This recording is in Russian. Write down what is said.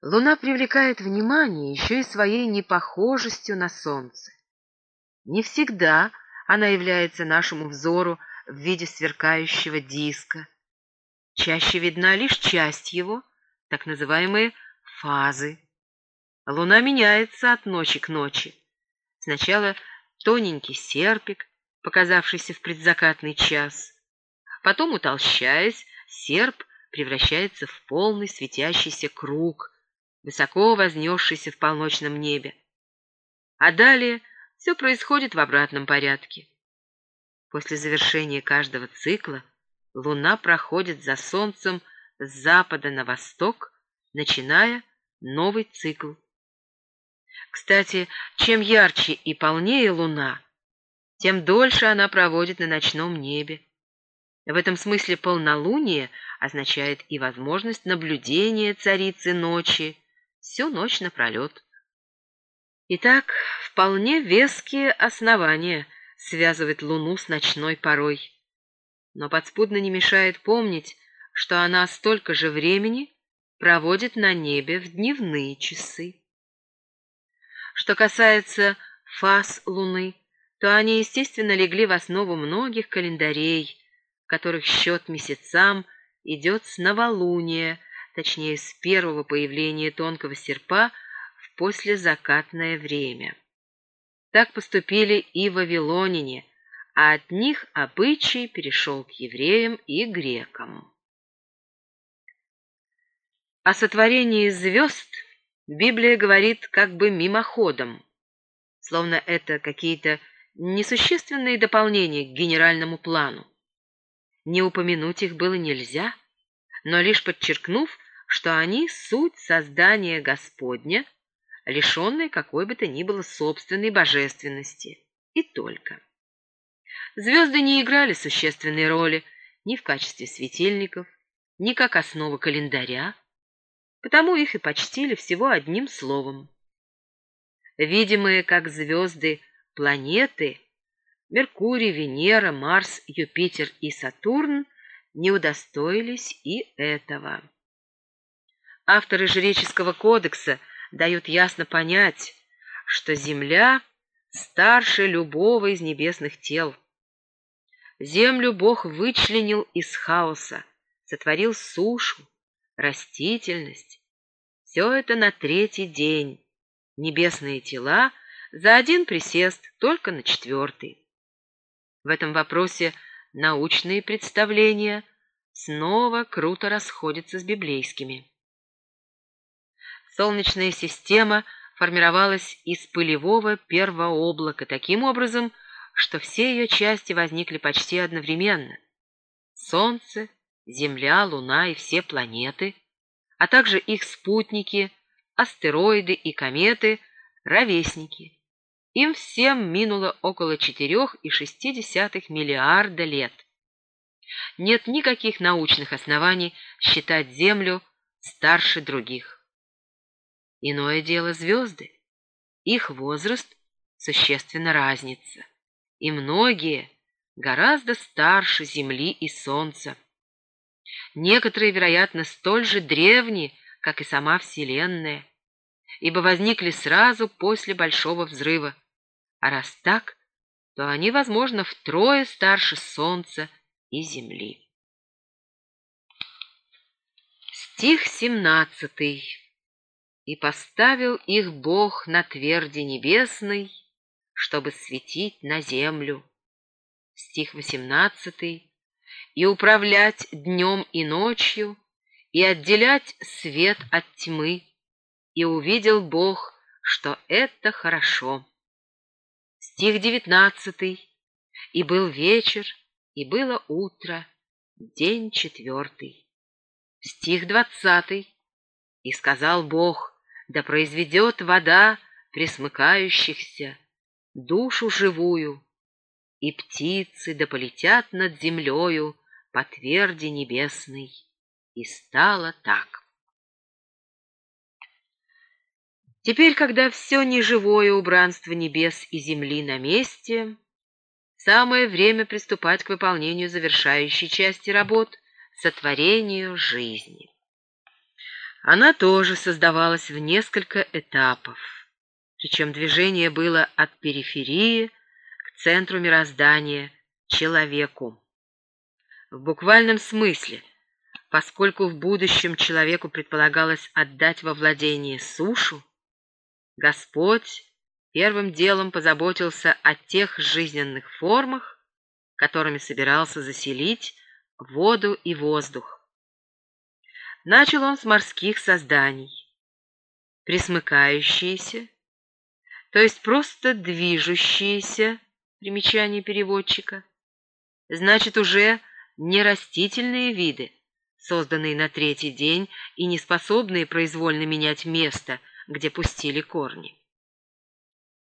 Луна привлекает внимание еще и своей непохожестью на Солнце. Не всегда она является нашему взору в виде сверкающего диска. Чаще видна лишь часть его, так называемые фазы. Луна меняется от ночи к ночи. Сначала тоненький серпик, показавшийся в предзакатный час. Потом, утолщаясь, серп превращается в полный светящийся круг, высоко вознесшийся в полночном небе. А далее все происходит в обратном порядке. После завершения каждого цикла Луна проходит за Солнцем с запада на восток, начиная новый цикл. Кстати, чем ярче и полнее Луна, тем дольше она проводит на ночном небе. В этом смысле полнолуние означает и возможность наблюдения царицы ночи всю ночь напролет. Итак, вполне веские основания связывать Луну с ночной порой. Но подспудно не мешает помнить, что она столько же времени проводит на небе в дневные часы. Что касается фаз Луны, то они, естественно, легли в основу многих календарей, которых счет месяцам идет с новолуния, точнее, с первого появления тонкого серпа в послезакатное время. Так поступили и вавилоняне, а от них обычай перешел к евреям и грекам. О сотворении звезд Библия говорит как бы мимоходом, словно это какие-то несущественные дополнения к генеральному плану. Не упомянуть их было нельзя, но лишь подчеркнув, что они суть создания Господня, лишенной какой бы то ни было собственной божественности. И только. Звезды не играли существенной роли ни в качестве светильников, ни как основа календаря, потому их и почтили всего одним словом. Видимые как звезды планеты Меркурий, Венера, Марс, Юпитер и Сатурн не удостоились и этого. Авторы жреческого кодекса дают ясно понять, что Земля старше любого из небесных тел. Землю Бог вычленил из хаоса, сотворил сушу, растительность. Все это на третий день. Небесные тела за один присест, только на четвертый. В этом вопросе научные представления снова круто расходятся с библейскими. Солнечная система формировалась из пылевого первого облака таким образом, что все ее части возникли почти одновременно. Солнце, Земля, Луна и все планеты, а также их спутники, астероиды и кометы – ровесники. Им всем минуло около 4,6 миллиарда лет. Нет никаких научных оснований считать Землю старше других. Иное дело звезды. Их возраст существенно разнится, и многие гораздо старше Земли и Солнца. Некоторые, вероятно, столь же древние, как и сама Вселенная, ибо возникли сразу после Большого Взрыва. А раз так, то они, возможно, втрое старше Солнца и Земли. Стих семнадцатый. «И поставил их Бог на тверди небесной, чтобы светить на землю». Стих восемнадцатый и управлять днем и ночью, и отделять свет от тьмы. И увидел Бог, что это хорошо. Стих девятнадцатый. И был вечер, и было утро, день четвертый. Стих двадцатый. И сказал Бог, да произведет вода присмыкающихся, душу живую, и птицы да полетят над землею, по тверди небесной, и стало так. Теперь, когда все неживое убранство небес и земли на месте, самое время приступать к выполнению завершающей части работ — сотворению жизни. Она тоже создавалась в несколько этапов, причем движение было от периферии к центру мироздания, человеку. В буквальном смысле, поскольку в будущем человеку предполагалось отдать во владение сушу, Господь первым делом позаботился о тех жизненных формах, которыми собирался заселить воду и воздух. Начал он с морских созданий, присмыкающиеся, то есть просто движущиеся, примечание переводчика, значит уже не растительные виды, созданные на третий день и не способные произвольно менять место, где пустили корни.